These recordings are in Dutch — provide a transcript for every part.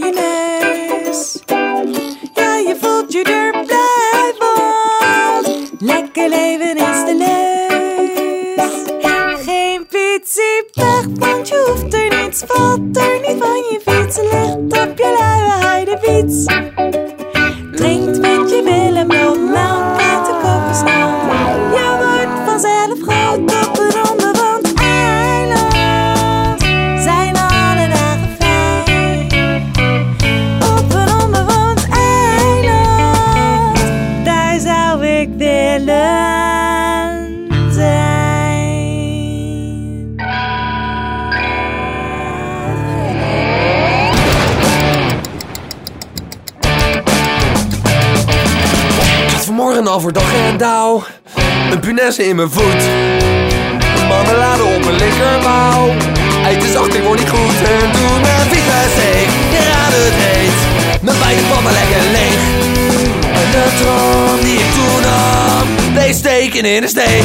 je neus. Ja, je voelt je er blij van. Lekker leven is de leus. Geen fietsie plicht, want je hoeft er niets. Valt er niet van je fiets. Ligt op je luie de fiets. Vanmorgen al voor dag en dauw. Een punaise in mijn voet. Een marmelade op mijn linkermouw. Eten zacht, ik word niet goed. En toen mijn fiets steek. Je raadt het heet. Mijn beide vallen lekker leeg. En de droom die ik toen had. Bleef steken in een steek.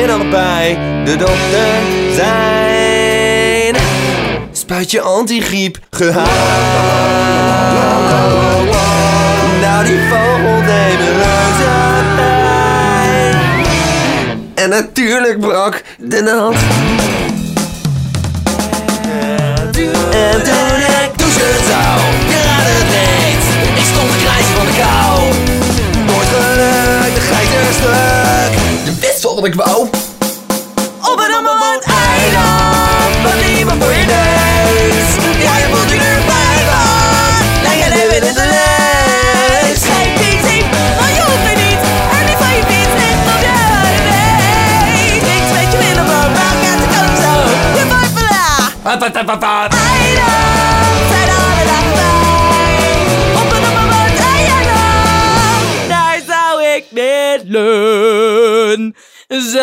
Vanmiddag bij de dokter zijn. Spuitje antigriep gehaald. Nou, die vogel deed me reuze pijn. En natuurlijk brak de naald. En wat ik wou. Op een onbewoond eiland, wat niemand voor je neus. Ja, je voelt je erbij van. Lekker leven in de leus. Geen fietsie, want je hoeft er niet. En niet van je fiets ligt op je harde weg. Niks met je willen, maar maak het de kant zo. Je wordt verlaat. Eiland, zijn alle dagen vrij. Op een onbewoond eiland, daar zou ik willen zijn.